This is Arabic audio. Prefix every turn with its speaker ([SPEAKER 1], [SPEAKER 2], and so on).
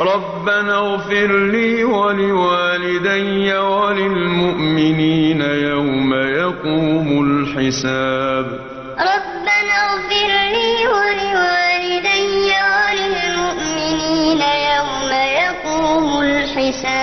[SPEAKER 1] ربنا اغفر لي ولوالدي وللمؤمنين يوم يقوم الحساب ربنا اغفر لي ولوالدي وللمؤمنين يوم يقوم الحساب